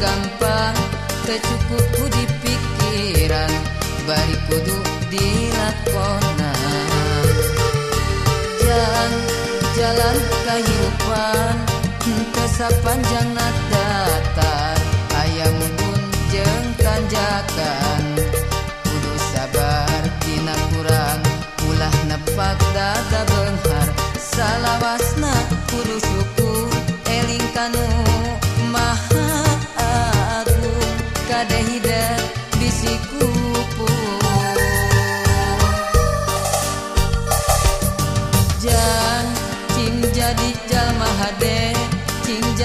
gampang kecukupku di pikiran bari kudu dilakona. Jalan jalan kehidupan tesa panjang datar ayam pun jeng tanjakan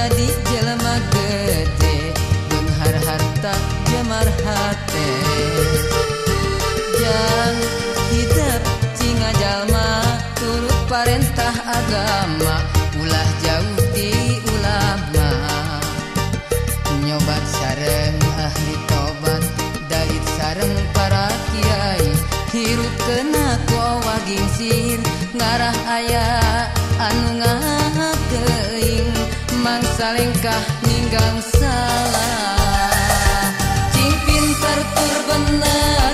jadi jelema gede Dunhar harta jemar hati Jarang hidup cing jalma Turut parentah agama. mang salingkah ninggang salah? Cing pintar tur bener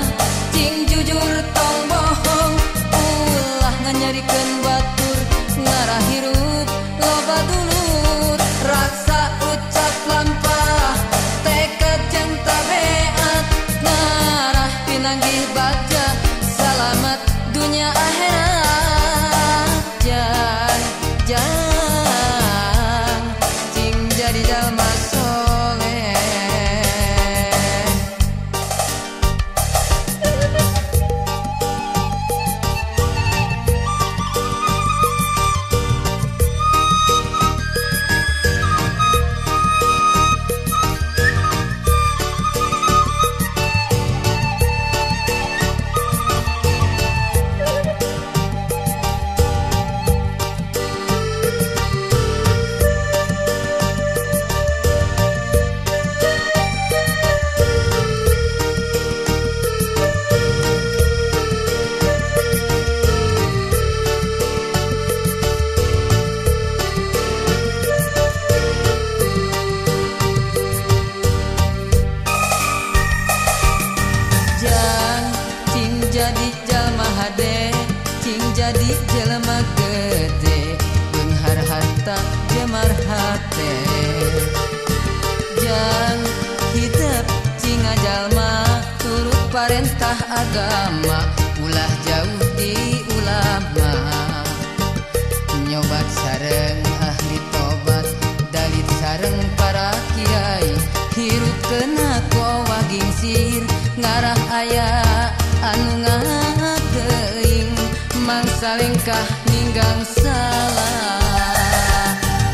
Cing jujur tong bohong. Ulah nganyarikeun batur Ngarah hirup loba dulur. Raksa ucap lampah Tekad jeung tabeat Ngarah pinanggih batur jelema gede Benghar harta jemar hate Jang hidup cinga jalma Turut parentah agama Ulah jauh di ulama. Nyobat sareng ahli tobat Dalit sareng parentah Mang salingkah ninggang salah.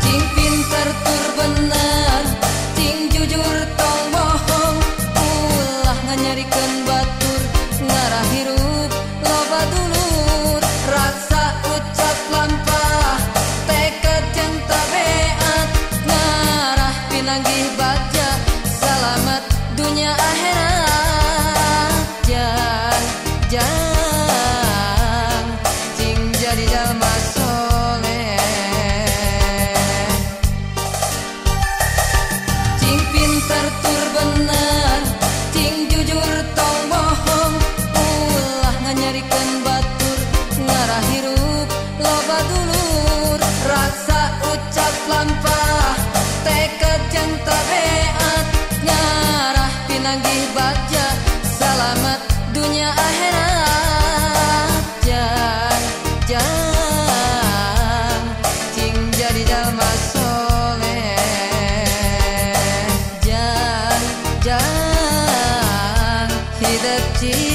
Cing pinter tur bener Cing jujur tong bohong. Ulah nganyarikeun batur Ngarah hirup loba dulur. Raksa ucap lampah Tekad jeung tabeat Ngarah pinanggih baja Selamat dunia akhir. did.